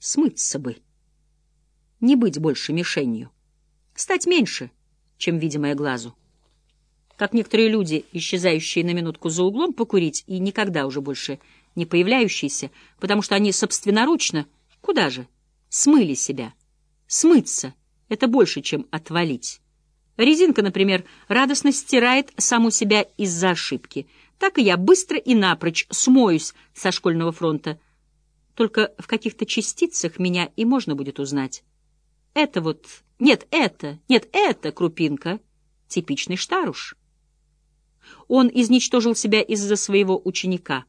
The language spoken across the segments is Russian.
Смыться бы. Не быть больше мишенью. Стать меньше, чем видимое глазу. Как некоторые люди, исчезающие на минутку за углом покурить и никогда уже больше не появляющиеся, потому что они собственноручно, куда же, смыли себя. Смыться — это больше, чем отвалить. Резинка, например, радостно стирает саму себя из-за ошибки. Так и я быстро и напрочь смоюсь со школьного фронта. Только в каких-то частицах меня и можно будет узнать. Это вот... Нет, это... Нет, это крупинка. Типичный штаруш. Он изничтожил себя из-за своего ученика.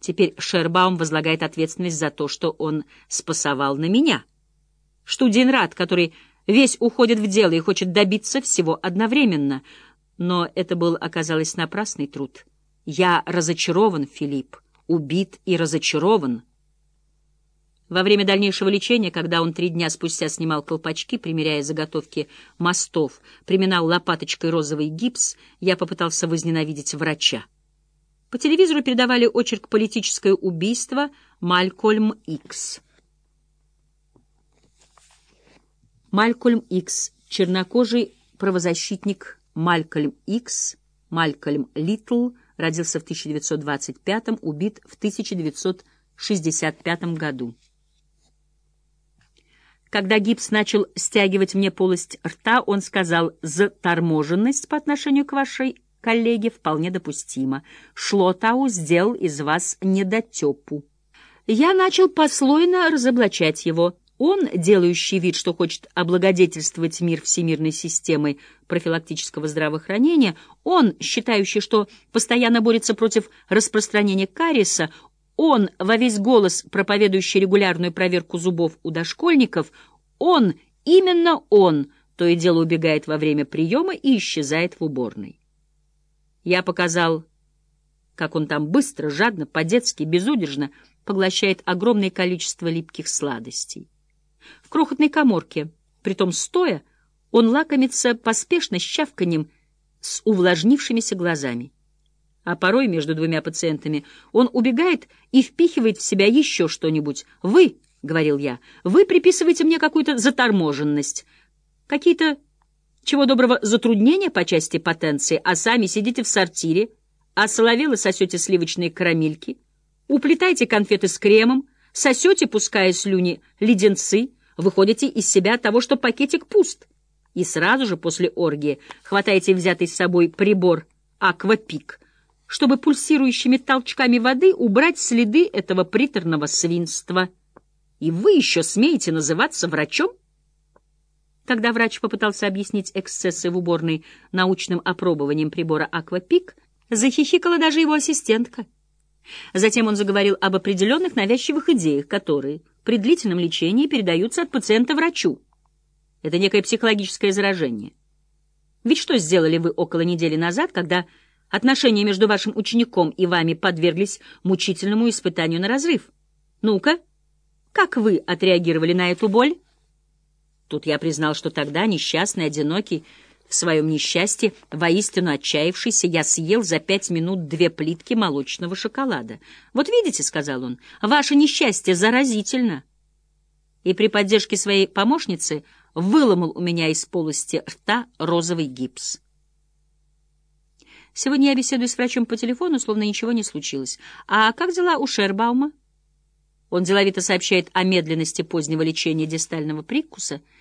Теперь Шербаум возлагает ответственность за то, что он спасовал на меня. Штуденрат, который весь уходит в дело и хочет добиться всего одновременно. Но это был, оказалось, напрасный труд. Я разочарован, Филипп, убит и разочарован. Во время дальнейшего лечения, когда он три дня спустя снимал колпачки, примеряя заготовки мостов, приминал лопаточкой розовый гипс, я попытался возненавидеть врача. По телевизору передавали очерк «Политическое убийство» Малькольм Икс. Малькольм Икс, чернокожий правозащитник Малькольм Икс, Малькольм Литл, родился в 1925 убит в 1965 году. Когда гипс начал стягивать мне полость рта, он сказал, «Заторможенность по отношению к вашей коллеге вполне допустима. Шлотау сделал из вас недотепу». Я начал послойно разоблачать его. Он, делающий вид, что хочет облагодетельствовать мир всемирной системой профилактического здравоохранения, он, считающий, что постоянно борется против распространения кариеса, он, во весь голос проповедующий регулярную проверку зубов у дошкольников, он, именно он, то и дело убегает во время приема и исчезает в уборной. Я показал, как он там быстро, жадно, по-детски, безудержно поглощает огромное количество липких сладостей. В крохотной коморке, притом стоя, он лакомится поспешно с чавканем с увлажнившимися глазами. А порой между двумя пациентами он убегает и впихивает в себя еще что-нибудь. «Вы», — говорил я, — «вы приписываете мне какую-то заторможенность, какие-то, чего доброго, затруднения по части потенции, а сами сидите в сортире, а соловелы сосете сливочные карамельки, уплетаете конфеты с кремом, сосете, пуская слюни, леденцы, выходите из себя того, что пакетик пуст, и сразу же после оргии хватаете взятый с собой прибор «Аквапик», чтобы пульсирующими толчками воды убрать следы этого приторного свинства. И вы еще смеете называться врачом? Когда врач попытался объяснить эксцессы в уборной научным опробованием прибора «Аквапик», захихикала даже его ассистентка. Затем он заговорил об определенных навязчивых идеях, которые при длительном лечении передаются от пациента врачу. Это некое психологическое заражение. Ведь что сделали вы около недели назад, когда отношения между вашим учеником и вами подверглись мучительному испытанию на разрыв? Ну-ка, как вы отреагировали на эту боль? Тут я признал, что тогда несчастный, одинокий, в своем несчастье, воистину отчаявшийся, я съел за пять минут две плитки молочного шоколада. «Вот видите», — сказал он, — «ваше несчастье заразительно». И при поддержке своей помощницы выломал у меня из полости рта розовый гипс. Сегодня я беседую с врачом по телефону, словно ничего не случилось. «А как дела у Шербаума?» Он деловито сообщает о медленности позднего лечения дистального прикуса —